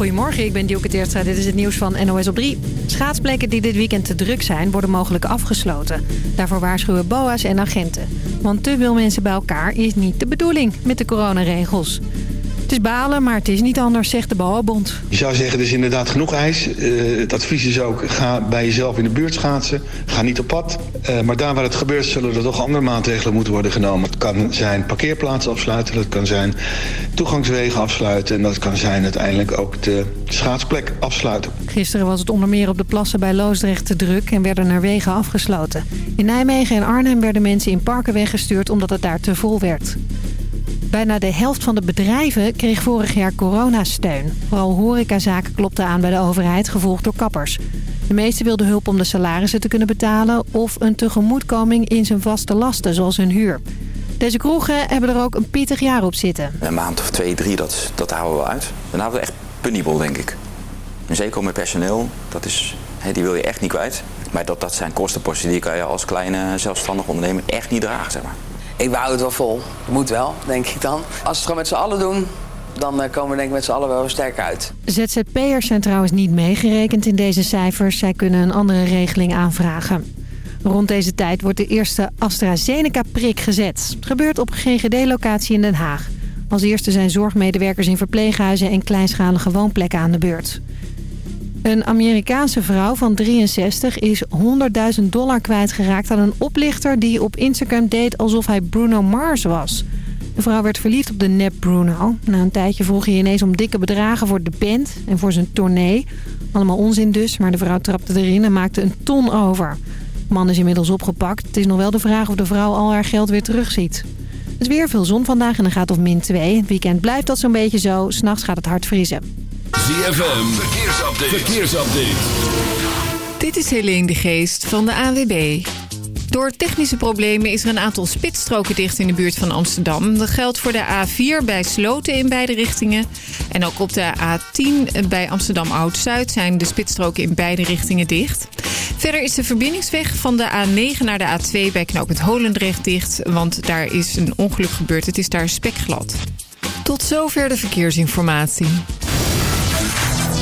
Goedemorgen, ik ben Dielke Teertstra. Dit is het nieuws van NOS op 3. Schaatsplekken die dit weekend te druk zijn, worden mogelijk afgesloten. Daarvoor waarschuwen BOA's en agenten. Want te veel mensen bij elkaar is niet de bedoeling met de coronaregels. Het is balen, maar het is niet anders, zegt de BOA-bond. Je zou zeggen, er is inderdaad genoeg ijs. Uh, het advies is ook, ga bij jezelf in de buurt schaatsen. Ga niet op pad. Uh, maar daar waar het gebeurt, zullen er toch andere maatregelen moeten worden genomen. Het kan zijn parkeerplaatsen afsluiten. Dat kan zijn toegangswegen afsluiten. En dat kan zijn uiteindelijk ook de schaatsplek afsluiten. Gisteren was het onder meer op de plassen bij Loosdrecht te druk en werden er wegen afgesloten. In Nijmegen en Arnhem werden mensen in parken weggestuurd omdat het daar te vol werd. Bijna de helft van de bedrijven kreeg vorig jaar coronasteun. Vooral horecazaken klopten aan bij de overheid, gevolgd door kappers. De meesten wilden hulp om de salarissen te kunnen betalen... of een tegemoetkoming in zijn vaste lasten, zoals hun huur. Deze kroegen hebben er ook een pittig jaar op zitten. Een maand of twee, drie, dat, dat houden we uit. Dan houden we echt penibel, denk ik. Zeker met personeel, dat is, die wil je echt niet kwijt. Maar dat, dat zijn kostenposten die kan je als kleine zelfstandig ondernemer echt niet dragen, zeg maar. Ik hou het wel vol. Moet wel, denk ik dan. Als we het gewoon met z'n allen doen, dan eh, komen we denk ik met z'n allen wel sterk uit. ZZP'ers zijn trouwens niet meegerekend in deze cijfers. Zij kunnen een andere regeling aanvragen. Rond deze tijd wordt de eerste AstraZeneca-prik gezet. Gebeurt op GGD-locatie in Den Haag. Als eerste zijn zorgmedewerkers in verpleeghuizen en kleinschalige woonplekken aan de beurt. Een Amerikaanse vrouw van 63 is 100.000 dollar kwijtgeraakt aan een oplichter die op Instagram deed alsof hij Bruno Mars was. De vrouw werd verliefd op de nep Bruno. Na een tijdje vroeg hij ineens om dikke bedragen voor de band en voor zijn tournee. Allemaal onzin dus, maar de vrouw trapte erin en maakte een ton over. De man is inmiddels opgepakt. Het is nog wel de vraag of de vrouw al haar geld weer terugziet. Het is weer veel zon vandaag en dan gaat het op min 2. Het weekend blijft dat zo'n beetje zo. S'nachts gaat het hard vriezen. ZFM, verkeersupdate. verkeersupdate. Dit is Helene de Geest van de AWB. Door technische problemen is er een aantal spitsstroken dicht in de buurt van Amsterdam. Dat geldt voor de A4 bij Sloten in beide richtingen. En ook op de A10 bij Amsterdam Oud-Zuid zijn de spitsstroken in beide richtingen dicht. Verder is de verbindingsweg van de A9 naar de A2 bij knooppunt Holendrecht dicht. Want daar is een ongeluk gebeurd. Het is daar spekglad. Tot zover de verkeersinformatie.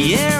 Yeah. air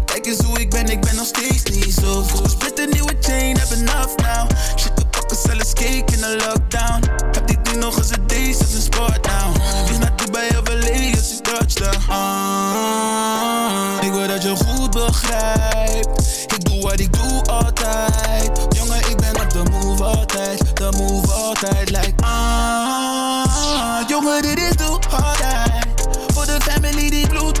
Kijk hoe ik ben, ik ben nog steeds niet zo goed. Split een nieuwe chain, heb enough now. Shit, we pakken zelfs cake in de lockdown. Heb dit nu nog eens een deze, is een sport now. Vlieg naar Dubai of LA als ik touchdown. Ah, ik wil dat je goed begrijpt. Ik doe wat ik doe altijd. Jongen, ik ben op de move altijd. De move altijd, like ah. Jongen, dit is doe altijd. Voor de family die bloedt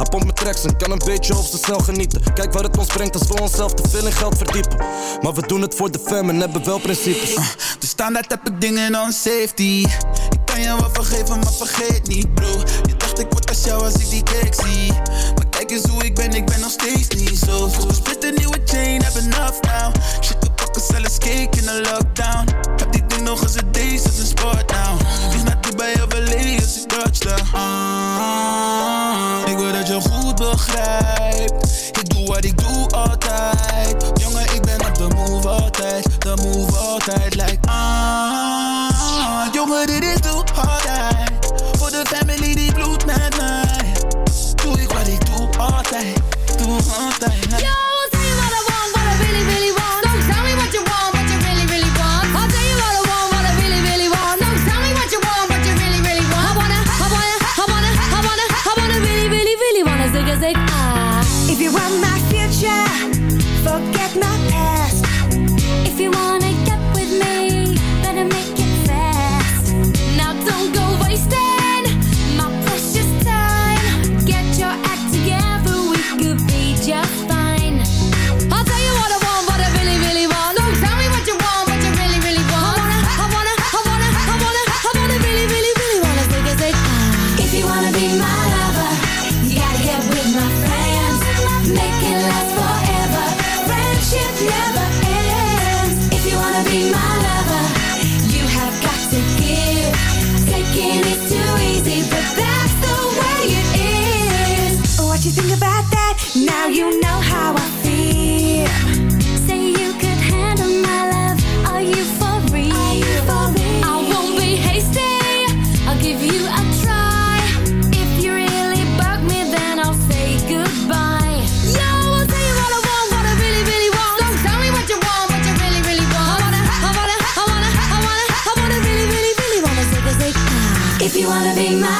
Hij pompt met tracks en kan een beetje op snel genieten. Kijk waar het ons brengt als we onszelf te veel in geld verdiepen. Maar we doen het voor de fam en hebben wel principes. Uh, de standaard heb ik dingen on safety. Ik kan je wel vergeven, maar vergeet niet, bro. Je dacht ik word als jou als ik die cake zie. Maar kijk eens hoe ik ben, ik ben nog steeds niet zo goed. Split een nieuwe chain, heb enough now. We pakken zelfs cake in de lockdown. Heb die ding nog eens een deze, is een sport now. Vlieg naar Dubai of LA als ik touchdown. Ik wil dat je goed begrijpt. Ik doe wat ik doe altijd. Jongen, ik ben op de move altijd. De move altijd, like ah. Jongen, dit is doe altijd. Voor de family die bloedt met mij. Doe ik wat ik doe altijd. Doe altijd, If you want my future, forget my past. If you wanna be my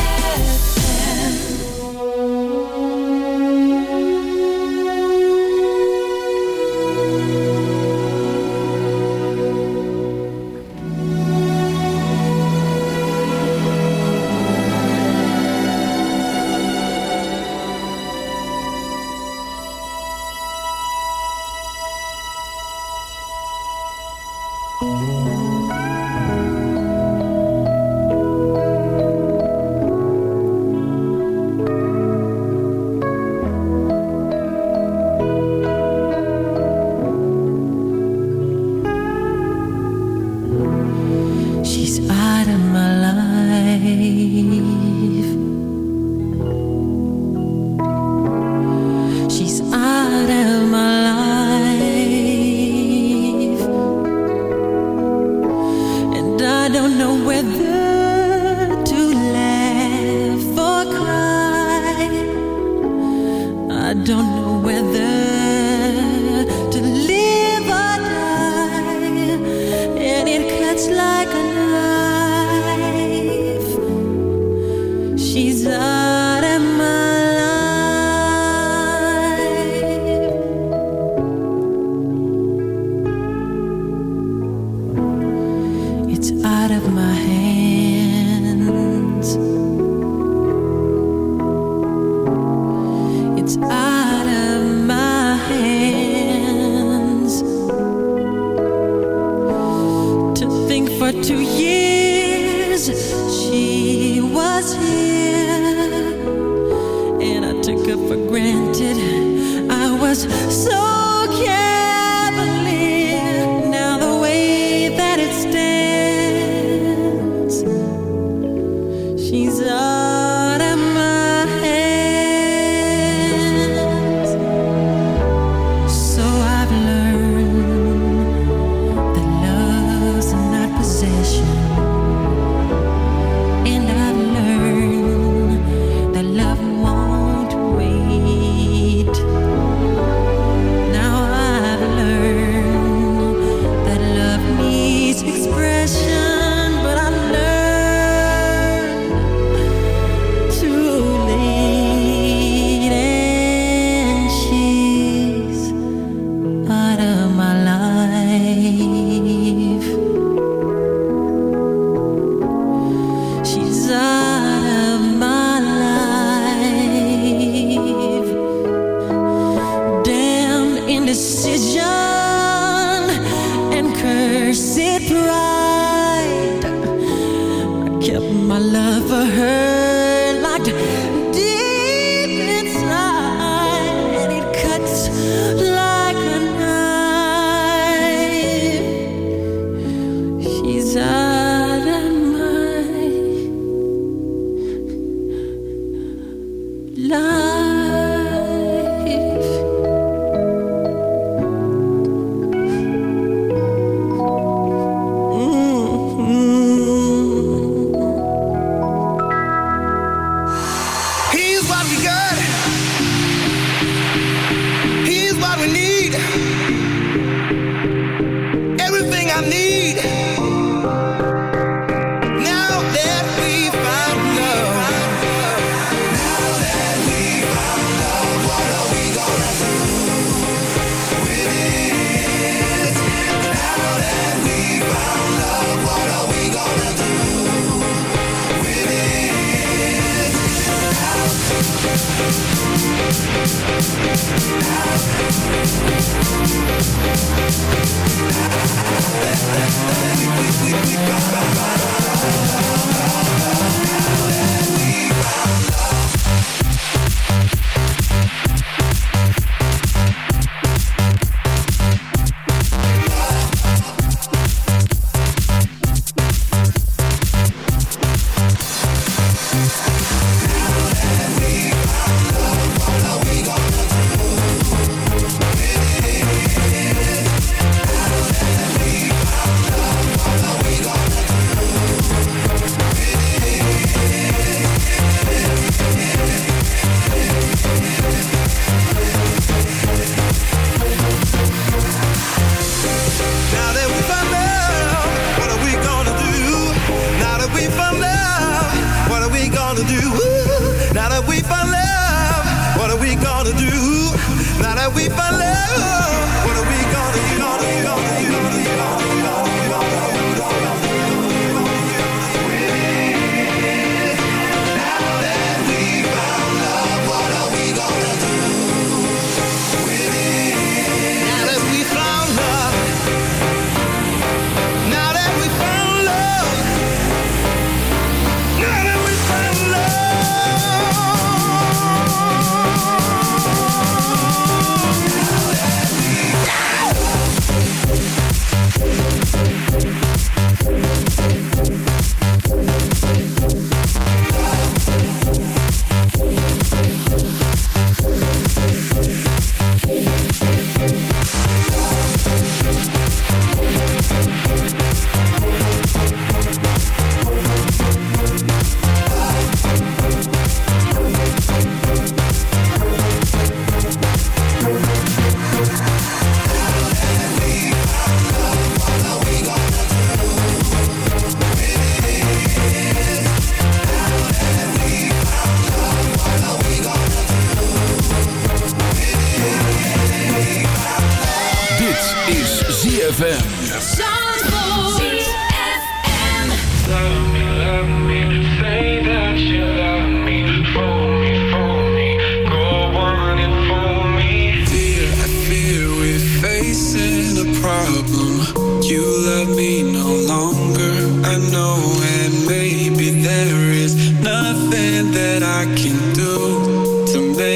that we found love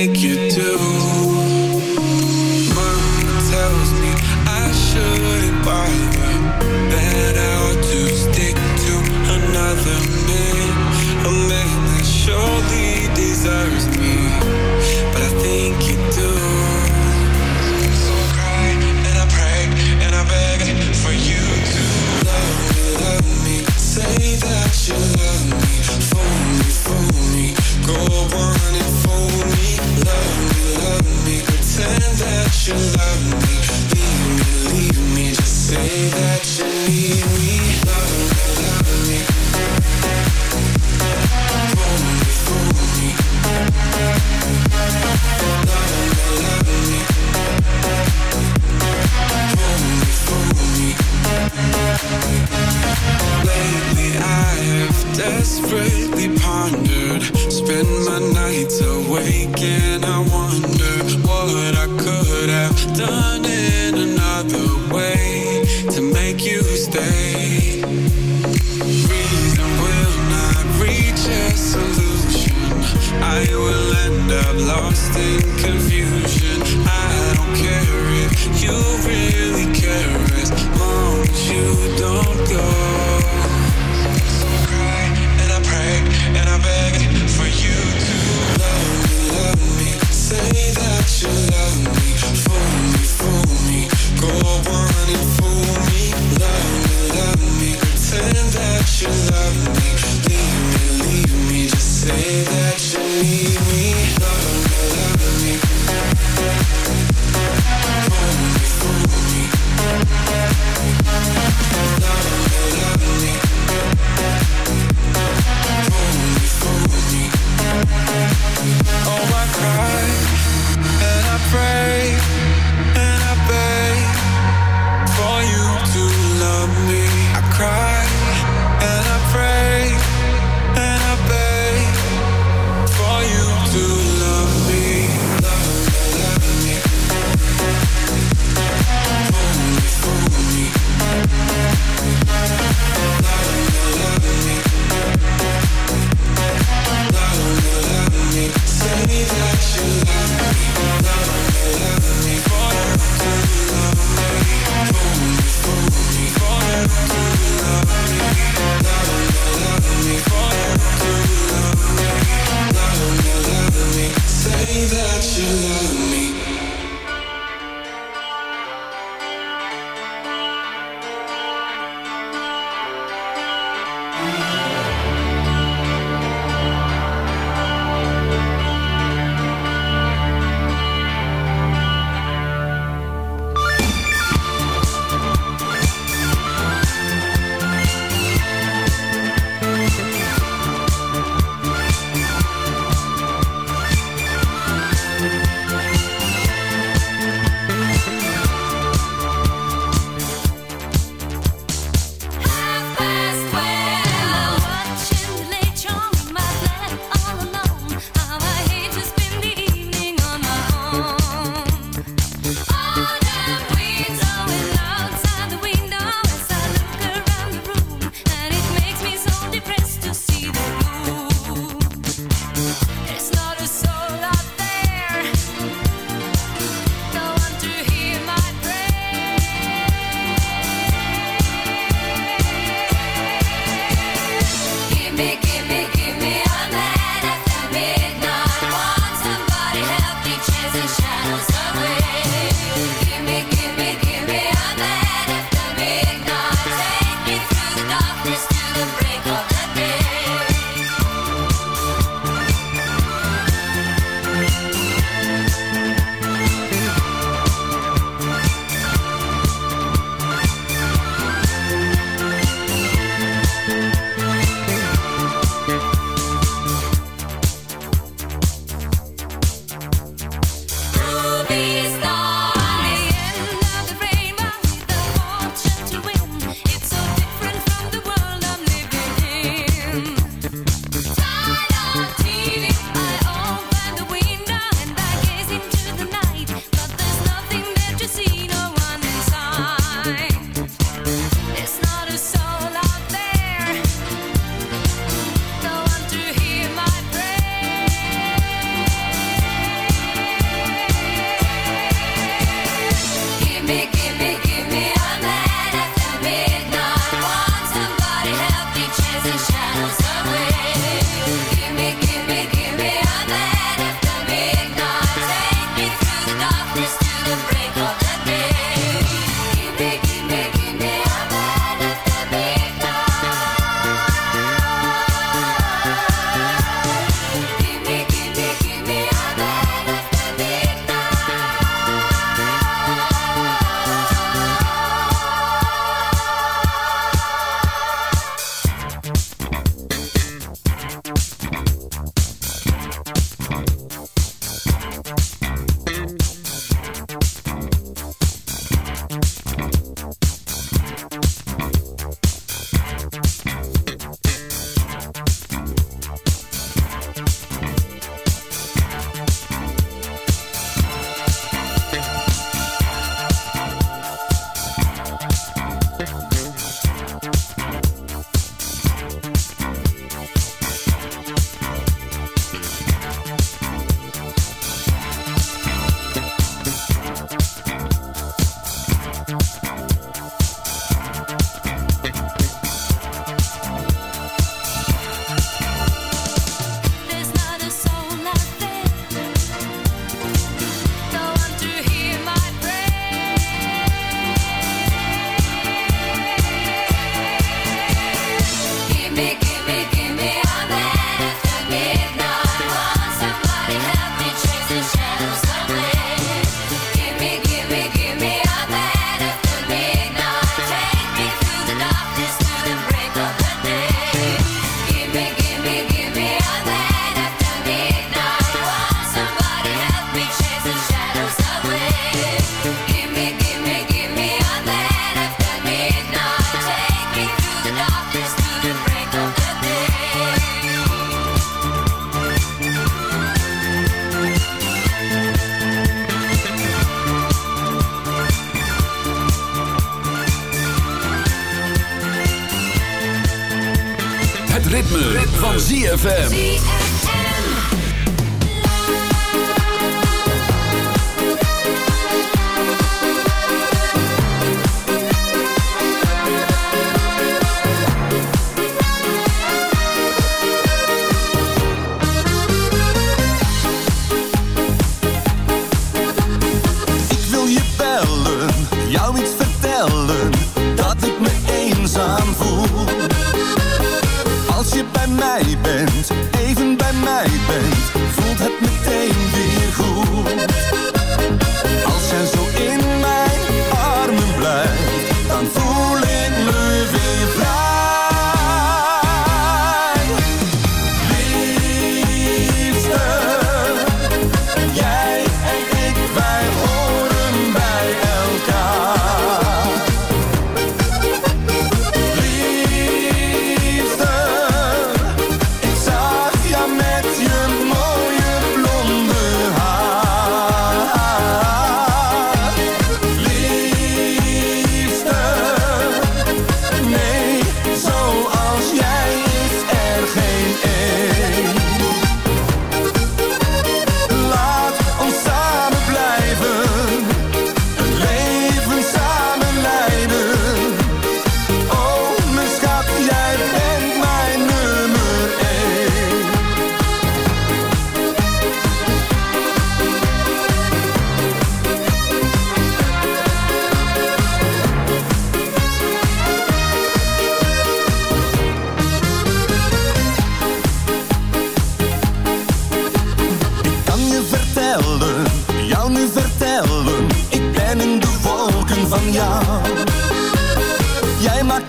make you do greatly pondered. Spend my nights awake and I wonder what I could have done in another way to make you stay. Reason will not reach a solution. I will end up lost in confusion. I don't care if you really care as long as you don't go.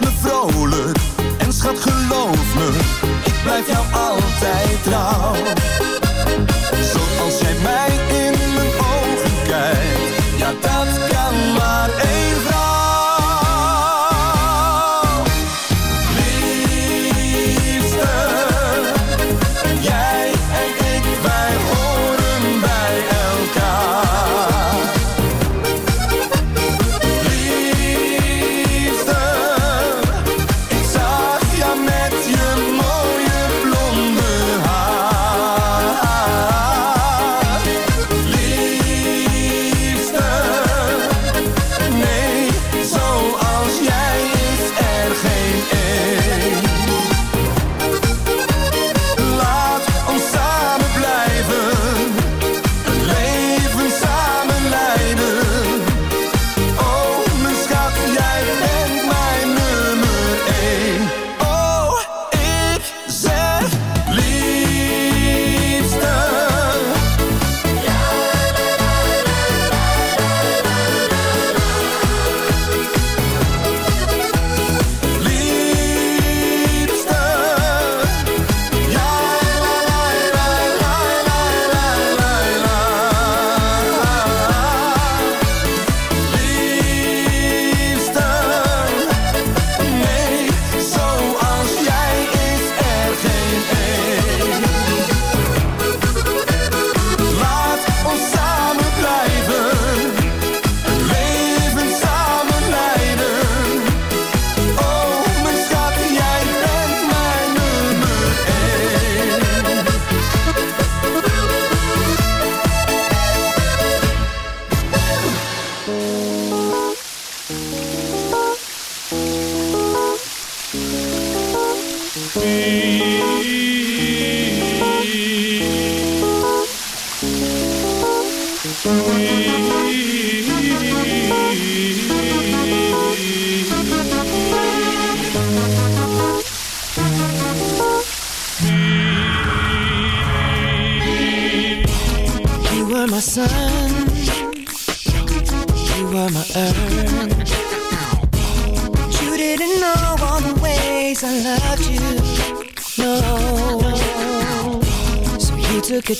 me vrolijk. En schat geloof me, ik blijf jou altijd.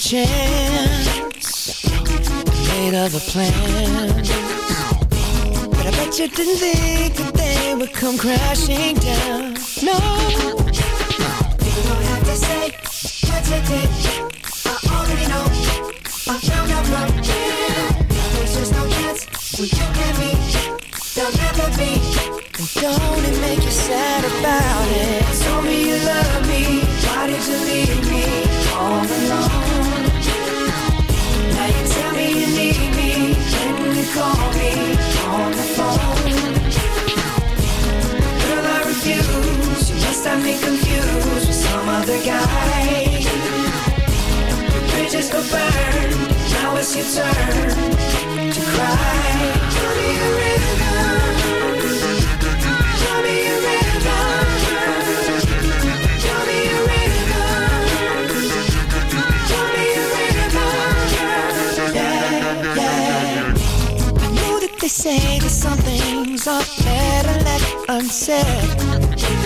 Chance, made other plans. But I bet you didn't think that they would come crashing down. No, you don't have to say what you did. I already know. I found out from him. There's just no chance when you and me. There'll never be. And don't it make you sad about it? Told me you love me. Why did you leave me all alone? You me confused with some other guy. Bridges go burn. Now it's your turn to cry. Me a me a me a me a. Yeah, yeah. Know that they say that some things are better left unsaid.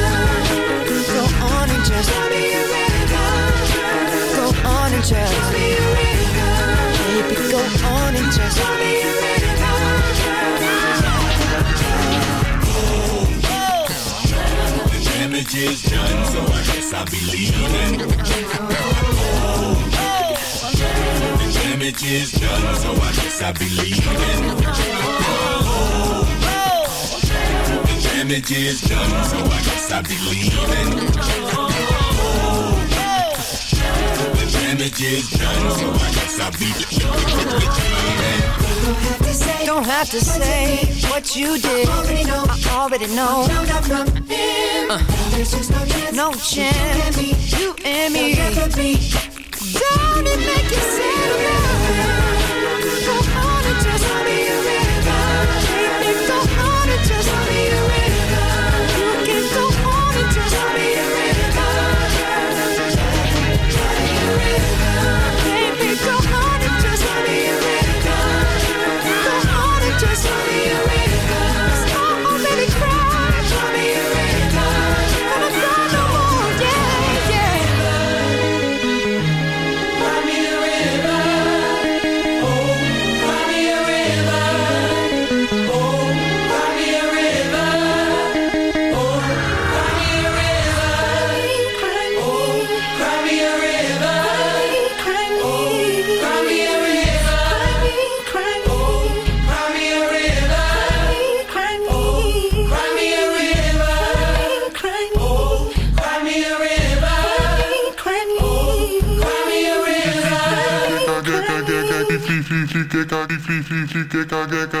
go on and baby go on and Damage is done, so I guess I'll be leaving. The damage is done, so I guess I'll be leaving damage is done, so I guess I be leaving damages done. So I guess I'll be the. Don't have to say what you did. I already know. Uh, no chance. You and me. Don't it make you sad Kiki Keka Keka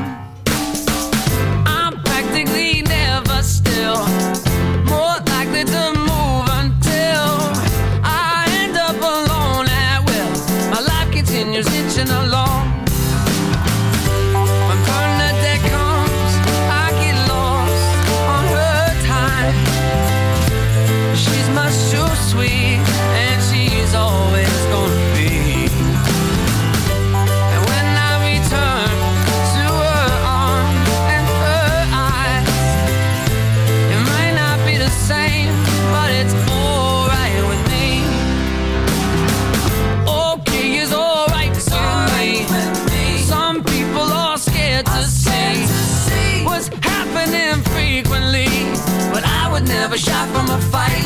Fight.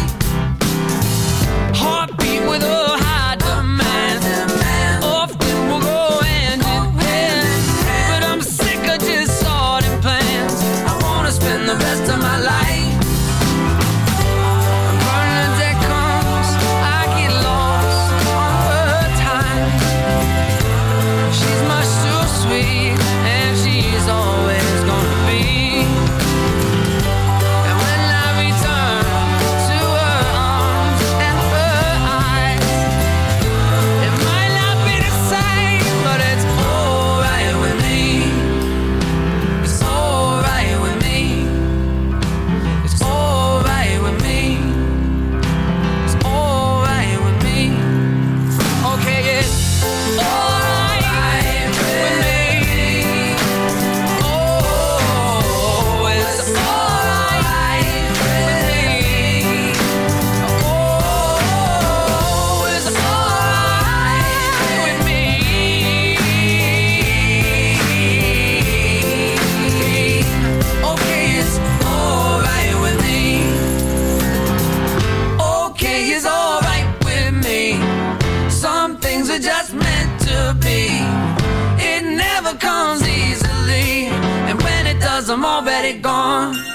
It gone.